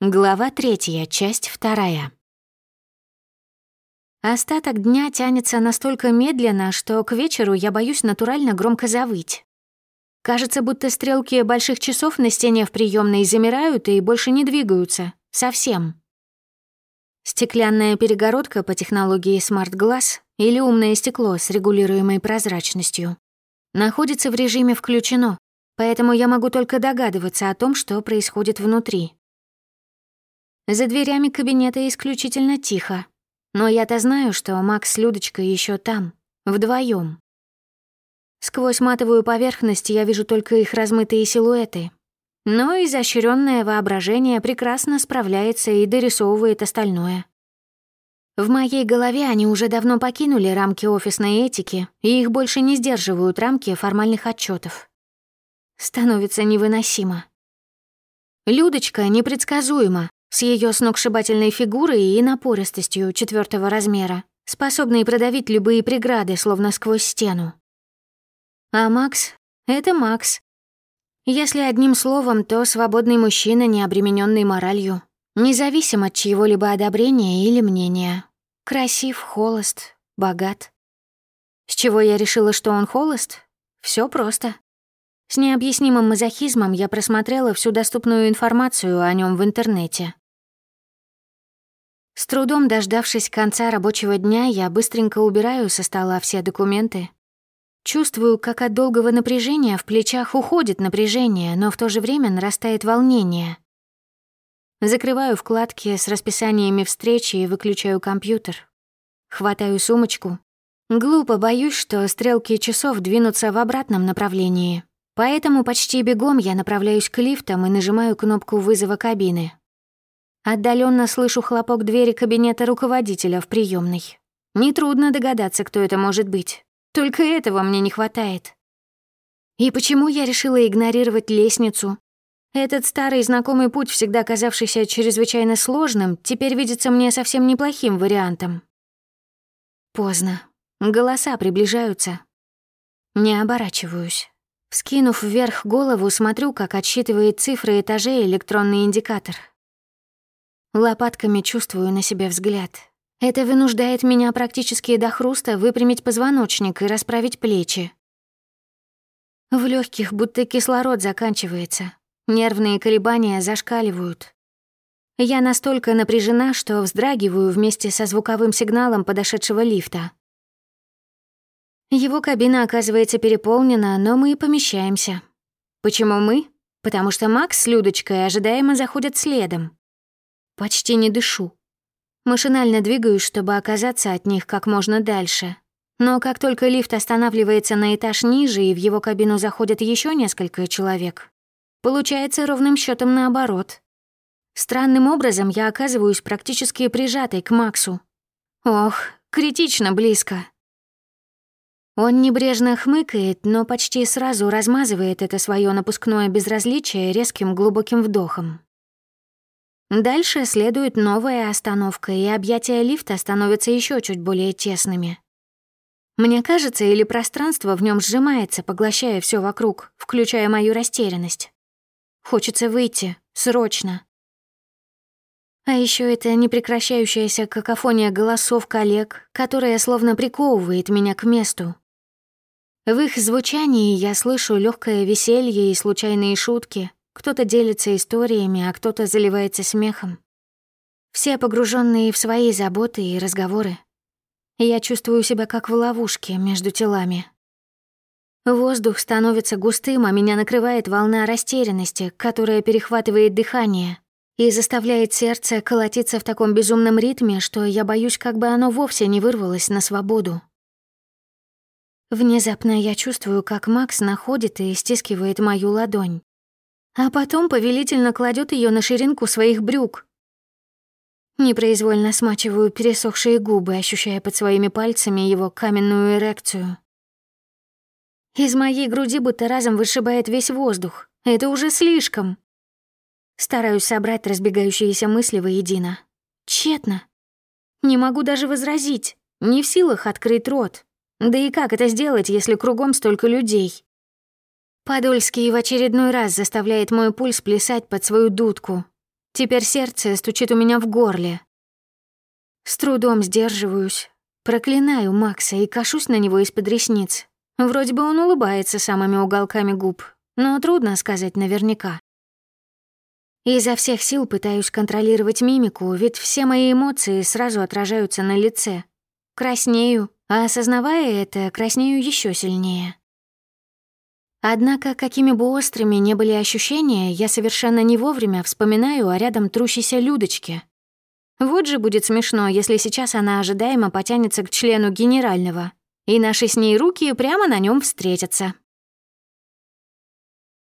Глава третья, часть вторая. Остаток дня тянется настолько медленно, что к вечеру я боюсь натурально громко завыть. Кажется, будто стрелки больших часов на стене в приемной замирают и больше не двигаются. Совсем. Стеклянная перегородка по технологии Smart Glass или умное стекло с регулируемой прозрачностью находится в режиме «включено», поэтому я могу только догадываться о том, что происходит внутри. За дверями кабинета исключительно тихо. Но я-то знаю, что Макс с Людочкой еще там, вдвоем. Сквозь матовую поверхность я вижу только их размытые силуэты. Но изощренное воображение прекрасно справляется и дорисовывает остальное. В моей голове они уже давно покинули рамки офисной этики, и их больше не сдерживают рамки формальных отчетов. Становится невыносимо. Людочка непредсказуема, с ее сногсшибательной фигурой и напористостью четвертого размера, способной продавить любые преграды, словно сквозь стену. А Макс — это Макс. Если одним словом, то свободный мужчина, не обремененный моралью, независим от чьего-либо одобрения или мнения. Красив, холост, богат. С чего я решила, что он холост? Все просто. С необъяснимым мазохизмом я просмотрела всю доступную информацию о нем в интернете. С трудом дождавшись конца рабочего дня, я быстренько убираю со стола все документы. Чувствую, как от долгого напряжения в плечах уходит напряжение, но в то же время нарастает волнение. Закрываю вкладки с расписаниями встречи и выключаю компьютер. Хватаю сумочку. Глупо боюсь, что стрелки часов двинутся в обратном направлении. Поэтому почти бегом я направляюсь к лифтам и нажимаю кнопку вызова кабины. Отдаленно слышу хлопок двери кабинета руководителя в приемной. Нетрудно догадаться, кто это может быть. Только этого мне не хватает. И почему я решила игнорировать лестницу? Этот старый знакомый путь, всегда казавшийся чрезвычайно сложным, теперь видится мне совсем неплохим вариантом. Поздно. Голоса приближаются. Не оборачиваюсь. Скинув вверх голову, смотрю, как отсчитывает цифры этажей электронный индикатор. Лопатками чувствую на себе взгляд. Это вынуждает меня практически до хруста выпрямить позвоночник и расправить плечи. В легких будто кислород заканчивается. Нервные колебания зашкаливают. Я настолько напряжена, что вздрагиваю вместе со звуковым сигналом подошедшего лифта. Его кабина оказывается переполнена, но мы и помещаемся. Почему мы? Потому что Макс с Людочкой ожидаемо заходят следом. Почти не дышу. Машинально двигаюсь, чтобы оказаться от них как можно дальше. Но как только лифт останавливается на этаж ниже и в его кабину заходят еще несколько человек, получается ровным счетом наоборот. Странным образом я оказываюсь практически прижатой к Максу. Ох, критично близко. Он небрежно хмыкает, но почти сразу размазывает это свое напускное безразличие резким глубоким вдохом. Дальше следует новая остановка, и объятия лифта становятся еще чуть более тесными. Мне кажется, или пространство в нем сжимается, поглощая все вокруг, включая мою растерянность. Хочется выйти, срочно. А еще это непрекращающаяся какофония голосов коллег, которая словно приковывает меня к месту, в их звучании я слышу легкое веселье и случайные шутки. Кто-то делится историями, а кто-то заливается смехом. Все погруженные в свои заботы и разговоры. Я чувствую себя как в ловушке между телами. Воздух становится густым, а меня накрывает волна растерянности, которая перехватывает дыхание и заставляет сердце колотиться в таком безумном ритме, что я боюсь, как бы оно вовсе не вырвалось на свободу. Внезапно я чувствую, как Макс находит и стискивает мою ладонь. А потом повелительно кладет ее на ширинку своих брюк. Непроизвольно смачиваю пересохшие губы, ощущая под своими пальцами его каменную эрекцию. Из моей груди будто разом вышибает весь воздух. Это уже слишком. Стараюсь собрать разбегающиеся мысли воедино. Тщетно. Не могу даже возразить. Не в силах открыть рот. Да и как это сделать, если кругом столько людей? Подольский в очередной раз заставляет мой пульс плясать под свою дудку. Теперь сердце стучит у меня в горле. С трудом сдерживаюсь, проклинаю Макса и кашусь на него из-под ресниц. Вроде бы он улыбается самыми уголками губ, но трудно сказать наверняка. Изо всех сил пытаюсь контролировать мимику, ведь все мои эмоции сразу отражаются на лице. Краснею, а осознавая это, краснею еще сильнее. Однако, какими бы острыми не были ощущения, я совершенно не вовремя вспоминаю о рядом трущейся Людочке. Вот же будет смешно, если сейчас она ожидаемо потянется к члену генерального, и наши с ней руки прямо на нем встретятся.